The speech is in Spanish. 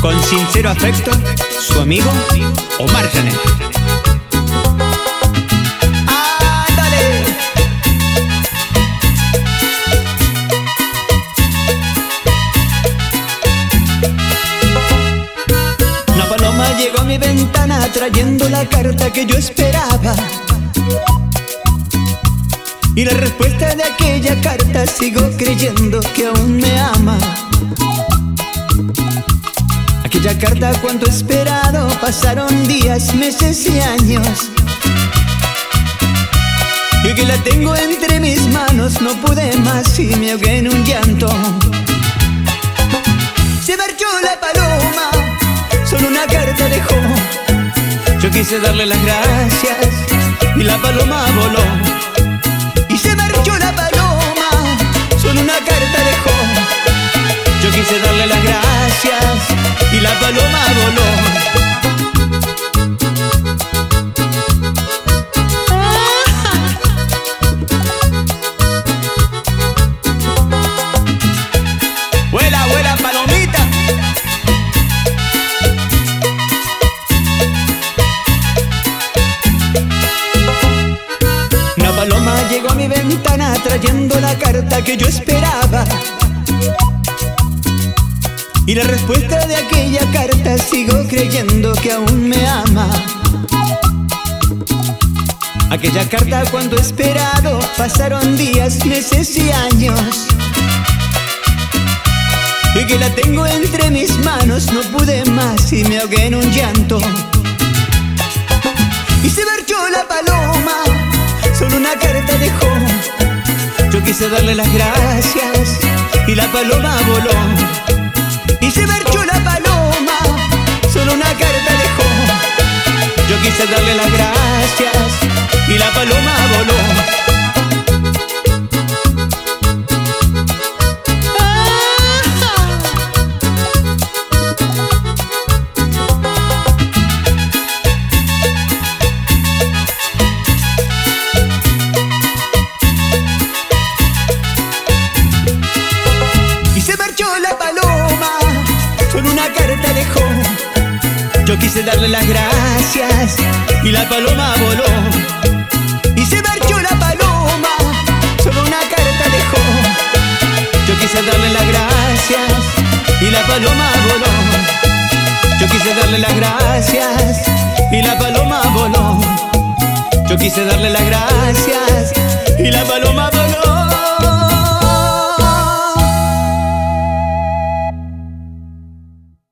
Con sincero afecto, su amigo Omar Janet. ¡Ándale! Una paloma llegó a mi ventana trayendo la carta que yo esperaba. Y la respuesta de aquella carta sigo creyendo que aún me ama. Carta cuanto esperado pasaron días, meses y años. Y que la tengo entre mis manos no pude más y me ahogué en un llanto. Se marchó la paloma, solo una carta dejó. Yo quise darle las gracias y la paloma voló. Paloma voló. Vuela, vuela, palomita. Una paloma llegó a mi ventana trayendo la carta que yo esperaba. Y la respuesta de aquella carta sigo creyendo que aún me ama. Aquella carta cuando esperado pasaron días, meses y años. Y que la tengo entre mis manos, no pude más y me ahogué en un llanto. Y se marchó la paloma, solo una carta dejó. Yo quise darle las gracias y la paloma voló. Las gracias y la paloma voló. Yo quise darle las gracias y la paloma voló. Y se marchó la paloma, solo una carta dejó. Yo quise darle las gracias y la paloma voló. Yo quise darle las gracias y la paloma voló. Yo quise darle las gracias y la paloma.